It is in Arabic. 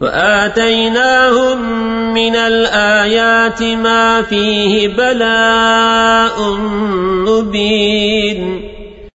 وآتيناهم من الآيات ما فيه بلاء مبين